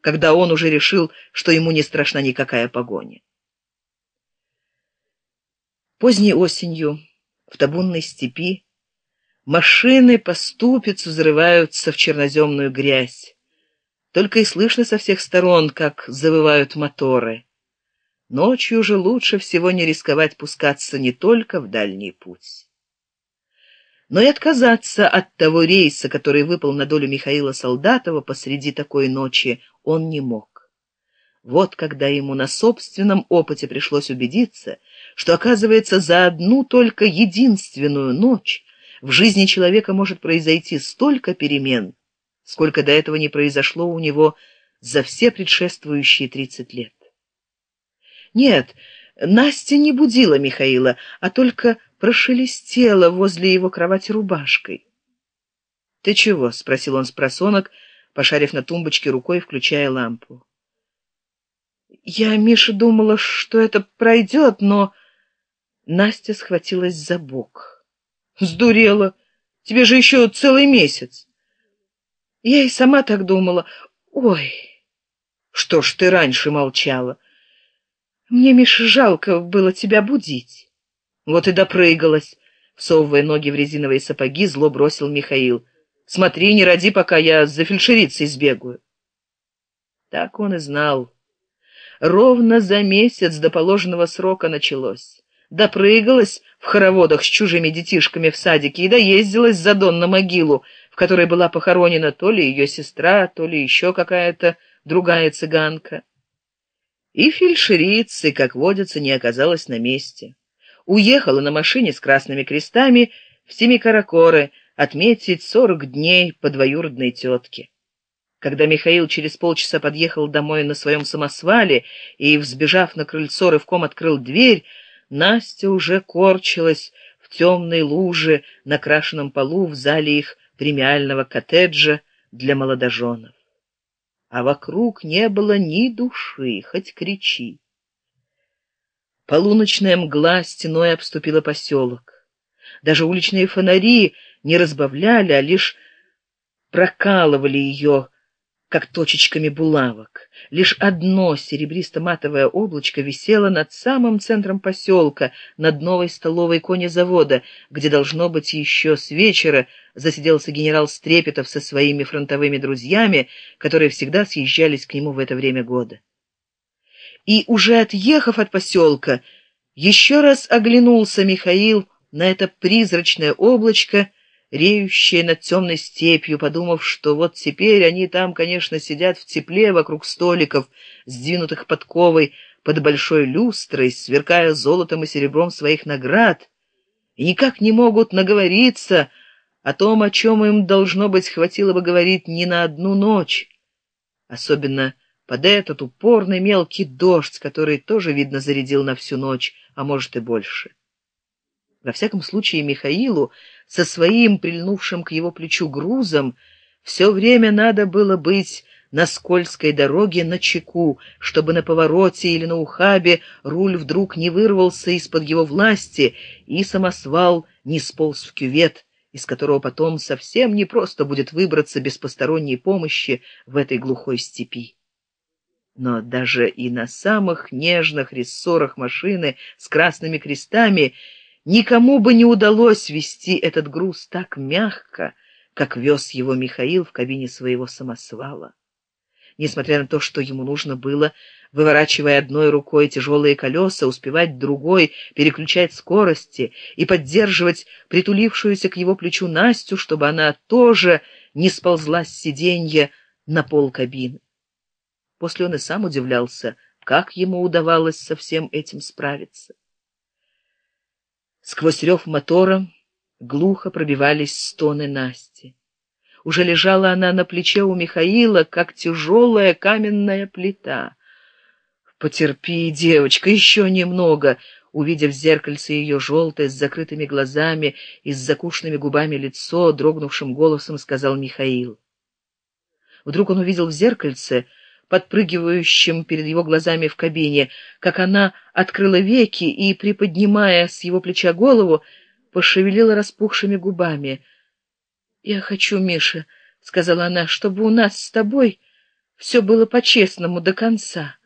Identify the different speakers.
Speaker 1: когда он уже решил, что ему не страшна никакая погоня. Поздней осенью в табунной степи машины по ступицу взрываются в черноземную грязь. Только и слышно со всех сторон, как завывают моторы. Ночью же лучше всего не рисковать пускаться не только в дальний путь но и отказаться от того рейса, который выпал на долю Михаила Солдатова посреди такой ночи, он не мог. Вот когда ему на собственном опыте пришлось убедиться, что, оказывается, за одну только единственную ночь в жизни человека может произойти столько перемен, сколько до этого не произошло у него за все предшествующие тридцать лет. Нет, Настя не будила Михаила, а только прошелестела возле его кровати рубашкой. — Ты чего? — спросил он с просонок, пошарив на тумбочке рукой, включая лампу. — Я, Миша, думала, что это пройдет, но... Настя схватилась за бок. — Сдурела! Тебе же еще целый месяц! Я и сама так думала. Ой! Что ж ты раньше молчала? Мне, Миша, жалко было тебя будить. Вот и допрыгалась. Всовывая ноги в резиновые сапоги, зло бросил Михаил. Смотри, не роди, пока я за фельдшерицей сбегаю. Так он и знал. Ровно за месяц до положенного срока началось. Допрыгалась в хороводах с чужими детишками в садике и доездилась за Дон на могилу, в которой была похоронена то ли ее сестра, то ли еще какая-то другая цыганка. И фельдшерицы, как водится, не оказалось на месте уехала на машине с красными крестами в Семикаракоры отметить сорок дней по двоюродной тетке. Когда Михаил через полчаса подъехал домой на своем самосвале и, взбежав на крыльцо, рывком открыл дверь, Настя уже корчилась в темной луже на крашенном полу в зале их премиального коттеджа для молодоженов. А вокруг не было ни души, хоть кричи. Полуночная мгла стеной обступила поселок. Даже уличные фонари не разбавляли, а лишь прокалывали ее, как точечками булавок. Лишь одно серебристо-матовое облачко висело над самым центром поселка, над новой столовой конезавода, где, должно быть, еще с вечера засиделся генерал Стрепетов со своими фронтовыми друзьями, которые всегда съезжались к нему в это время года и уже отъехав от поселка еще раз оглянулся михаил на это призрачное облачко реющее над темной степью подумав что вот теперь они там конечно сидят в тепле вокруг столиков сдвинутых подковой под большой люстрой сверкая золотом и серебром своих наград и никак не могут наговориться о том о чем им должно быть хватило бы говорить не на одну ночь особенно под этот упорный мелкий дождь, который тоже, видно, зарядил на всю ночь, а может и больше. Во всяком случае, Михаилу со своим прильнувшим к его плечу грузом все время надо было быть на скользкой дороге на чеку, чтобы на повороте или на ухабе руль вдруг не вырвался из-под его власти и самосвал не сполз в кювет, из которого потом совсем не просто будет выбраться без посторонней помощи в этой глухой степи но даже и на самых нежных рессорах машины с красными крестами никому бы не удалось вести этот груз так мягко, как вез его Михаил в кабине своего самосвала. Несмотря на то, что ему нужно было, выворачивая одной рукой тяжелые колеса, успевать другой переключать скорости и поддерживать притулившуюся к его плечу Настю, чтобы она тоже не сползла с сиденья на пол кабины. После он и сам удивлялся, как ему удавалось со всем этим справиться. Сквозь рев мотора глухо пробивались стоны Насти. Уже лежала она на плече у Михаила, как тяжелая каменная плита. «Потерпи, девочка, еще немного!» Увидев в зеркальце ее желтое с закрытыми глазами и с закушенными губами лицо, дрогнувшим голосом сказал Михаил. Вдруг он увидел в зеркальце — подпрыгивающим перед его глазами в кабине, как она открыла веки и, приподнимая с его плеча голову, пошевелила распухшими губами. «Я хочу, Миша», — сказала она, — «чтобы у нас с тобой все было по-честному до конца.